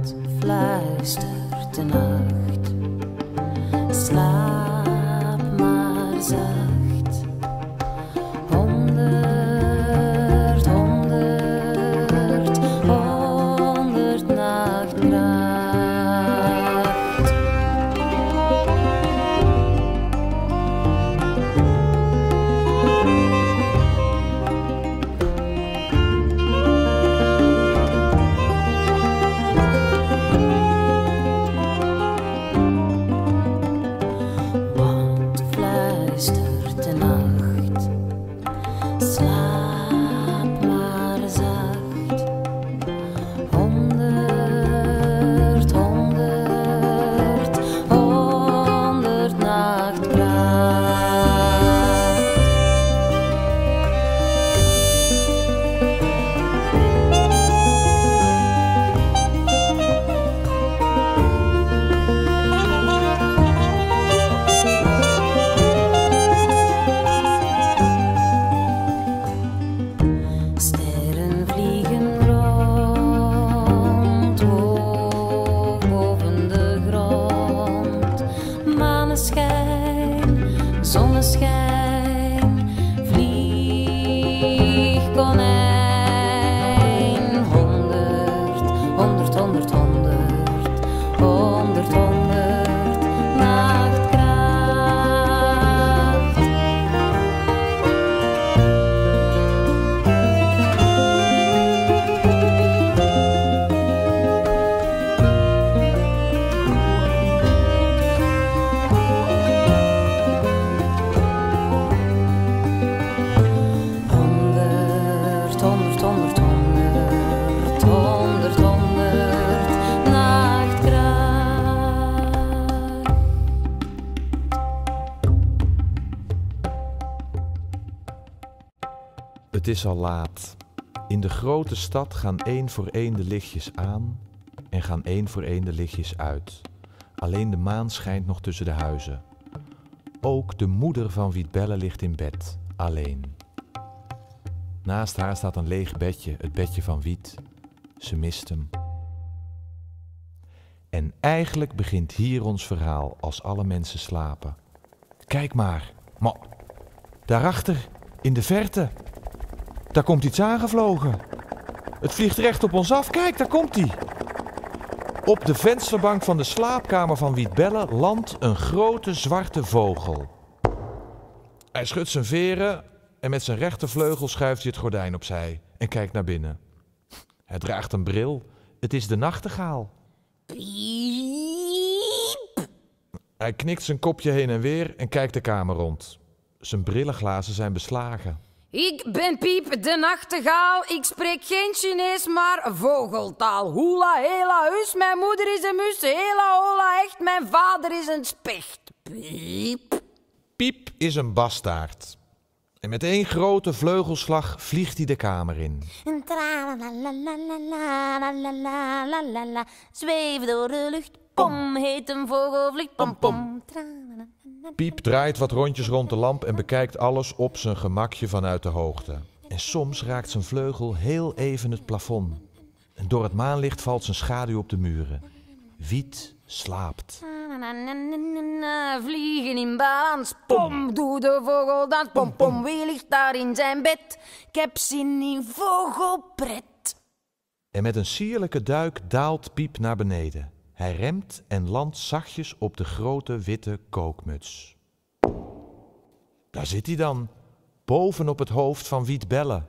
Want fluistert de nacht, slaap maar zacht. Is al laat. In de grote stad gaan één voor één de lichtjes aan en gaan één voor één de lichtjes uit. Alleen de maan schijnt nog tussen de huizen. Ook de moeder van Wietbelle ligt in bed, alleen. Naast haar staat een leeg bedje, het bedje van Wiet. Ze mist hem. En eigenlijk begint hier ons verhaal als alle mensen slapen. Kijk maar, maar daarachter, in de verte, daar komt iets aangevlogen. Het vliegt recht op ons af. Kijk, daar komt hij. Op de vensterbank van de slaapkamer van Wietbelle landt een grote zwarte vogel. Hij schudt zijn veren en met zijn rechtervleugel schuift hij het gordijn opzij en kijkt naar binnen. Hij draagt een bril. Het is de nachtegaal. Piep. Hij knikt zijn kopje heen en weer en kijkt de kamer rond. Zijn brillenglazen zijn beslagen. Ik ben Piep de Nachtegaal. Ik spreek geen Chinees, maar vogeltaal. Hula, hela, hus. Mijn moeder is een mus. Hela, hola, echt. Mijn vader is een specht. Piep. Piep is een bastaard. En met één grote vleugelslag vliegt hij de kamer in. Zweef door de lucht. Pom, heet een vogel, vliegt pom, pom. Piep draait wat rondjes rond de lamp en bekijkt alles op zijn gemakje vanuit de hoogte. En soms raakt zijn vleugel heel even het plafond. En door het maanlicht valt zijn schaduw op de muren. Wiet slaapt. Vliegen in balans, pom, doe de vogel dans, pom, pom, wie ligt daar in zijn bed? Ik heb zin in vogelpret. En met een sierlijke duik daalt Piep naar beneden. Hij remt en landt zachtjes op de grote witte kookmuts. Daar zit hij dan, boven op het hoofd van Wiet Belle.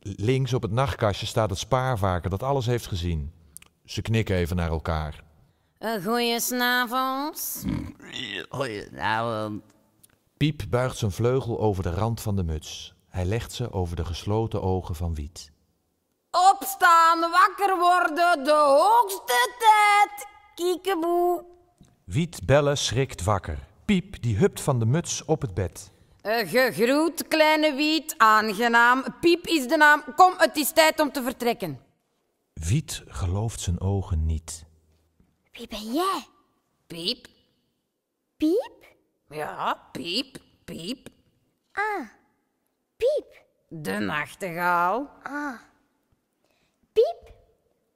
Links op het nachtkastje staat het spaarvarken dat alles heeft gezien. Ze knikken even naar elkaar. Een goeie s'avonds. Goedenavond. Piep buigt zijn vleugel over de rand van de muts. Hij legt ze over de gesloten ogen van Wiet. Opstaan, wakker worden, de hoogste tijd. Kiekeboe. Wiet Belle schrikt wakker. Piep die hupt van de muts op het bed. Eh, Gegroet, kleine wiet, aangenaam. Piep is de naam. Kom, het is tijd om te vertrekken. Wiet gelooft zijn ogen niet. Wie ben jij? Piep. Piep? Ja, piep, piep. Ah, Piep. De nachtegaal. Ah. Piep?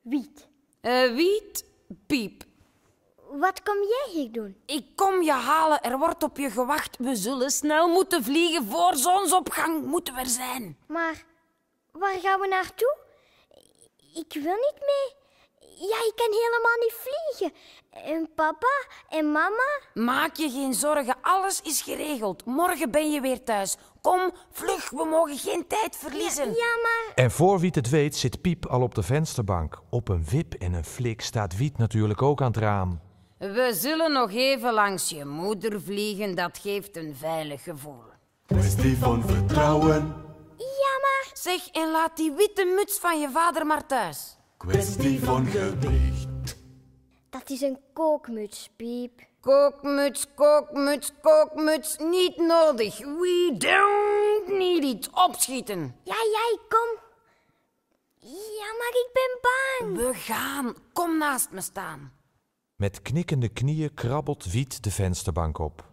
Wiet. Eh, Wiet, Piep. Wat kom jij hier doen? Ik kom je halen, er wordt op je gewacht. We zullen snel moeten vliegen, voor zonsopgang moeten we er zijn. Maar waar gaan we naartoe? Ik wil niet mee. Ja, ik kan helemaal niet vliegen. En papa en mama? Maak je geen zorgen, alles is geregeld. Morgen ben je weer thuis. Kom, vlug, we mogen geen tijd verliezen. Ja, maar En voor Wiet het weet zit Piep al op de vensterbank. Op een wip en een flik staat Wiet natuurlijk ook aan het raam. We zullen nog even langs je moeder vliegen, dat geeft een veilig gevoel. Kwestie van vertrouwen, ja, maar Zeg, en laat die witte muts van je vader maar thuis. Kwestie van gewicht. dat is een kookmuts, Piep. Kookmuts, kookmuts, kookmuts, niet nodig. We don't need it. Opschieten. Ja, jij, kom. Ja, maar ik ben bang. We gaan. Kom naast me staan. Met knikkende knieën krabbelt Wiet de vensterbank op.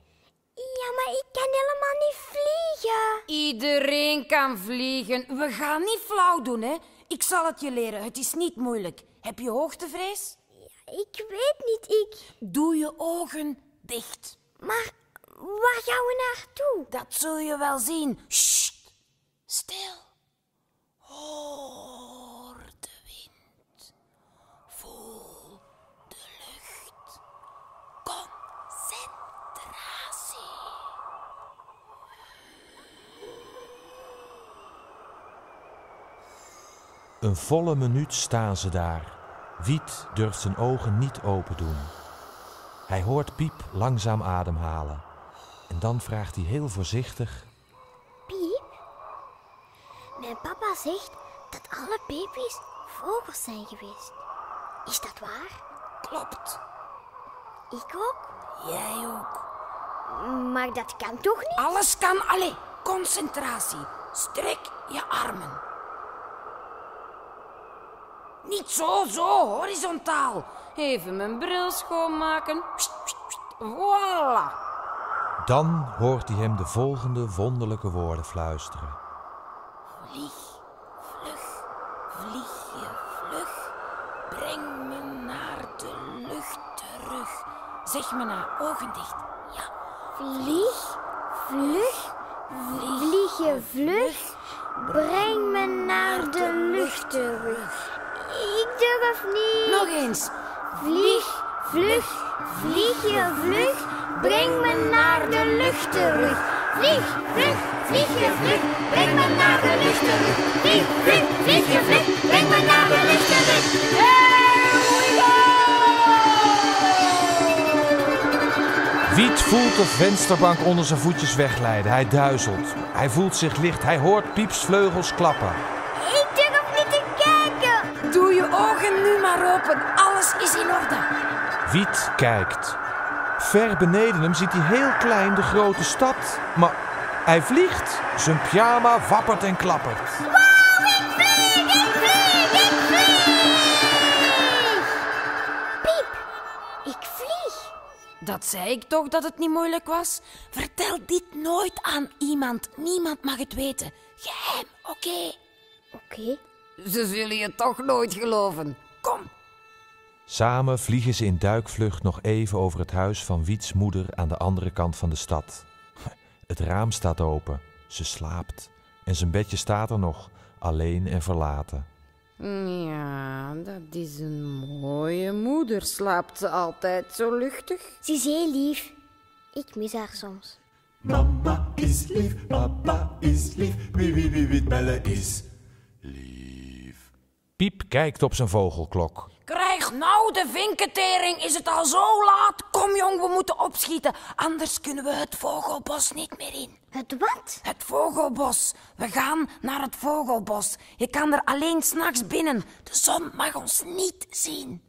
Ja, maar ik kan helemaal niet vliegen. Iedereen kan vliegen. We gaan niet flauw doen, hè. Ik zal het je leren. Het is niet moeilijk. Heb je hoogtevrees? Ik weet niet, ik. Doe je ogen dicht. Maar waar gaan we naartoe? Dat zul je wel zien. Sst. Stil. Hoor de wind. Voel de lucht. Concentratie. Een volle minuut staan ze daar. Wiet durft zijn ogen niet open doen. Hij hoort Piep langzaam ademhalen. En dan vraagt hij heel voorzichtig: Piep? Mijn papa zegt dat alle baby's vogels zijn geweest. Is dat waar? Klopt. Ik ook? Jij ook. Maar dat kan toch niet? Alles kan. Allee, concentratie. Strek je armen. Niet zo, zo, horizontaal. Even mijn bril schoonmaken. Pst, pst, pst. Voilà. Dan hoort hij hem de volgende wonderlijke woorden fluisteren. Vlieg, vlug, vlieg je vlug. Breng me naar de lucht terug. Zeg me na, ogen dicht. Ja, Vlieg, vlug, vlieg je vlug. Breng me naar de lucht terug. Ik durf niet. nog eens. Vlieg, vlug, vlieg je vlug. Breng me naar de lucht terug. Vlieg, vlug, vlieg je vlug. Breng me naar de lucht terug. Vlieg, vlug, vlieg je vlug. Breng me naar de lucht terug. Wiet voelt de vensterbank onder zijn voetjes wegglijden. Hij duizelt. Hij voelt zich licht. Hij hoort Pieps vleugels klappen. Ogen nu maar open. Alles is in orde. Wiet kijkt. Ver beneden hem ziet hij heel klein de grote stad. Maar hij vliegt. Zijn pyjama wappert en klappert. Piep, ik vlieg. Dat zei ik toch dat het niet moeilijk was? Vertel dit nooit aan iemand. Niemand mag het weten. Geheim, oké? Oké. Ze zullen je toch nooit geloven. Kom. Samen vliegen ze in duikvlucht nog even over het huis van Wiets moeder aan de andere kant van de stad. Het raam staat open. Ze slaapt. En zijn bedje staat er nog, alleen en verlaten. Ja, dat is een mooie moeder. Slaapt ze altijd zo luchtig? Ze is heel lief. Ik mis haar soms. Mama is lief, papa is lief, wie wie wie wie bellen is. Piep kijkt op zijn vogelklok. Krijg nou de vinketering. Is het al zo laat? Kom jong, we moeten opschieten. Anders kunnen we het vogelbos niet meer in. Het wat? Het vogelbos. We gaan naar het vogelbos. Je kan er alleen s'nachts binnen. De zon mag ons niet zien.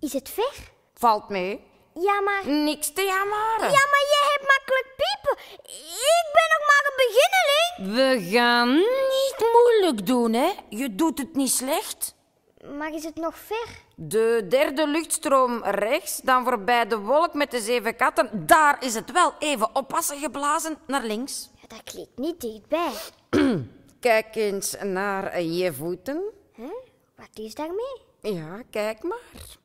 Is het ver? Valt mee. Ja, maar... Niks te jamaren. Ja, maar jij hebt makkelijk piepen. Ik ben nog maar een beginneling. We gaan niet moeilijk doen, hè? Je doet het niet slecht. Maar is het nog ver? De derde luchtstroom rechts, dan voorbij de wolk met de zeven katten. Daar is het wel even oppassen geblazen naar links. Ja, dat klinkt niet dichtbij. Kijk eens naar je voeten. Huh? Wat is daarmee? Ja, kijk maar.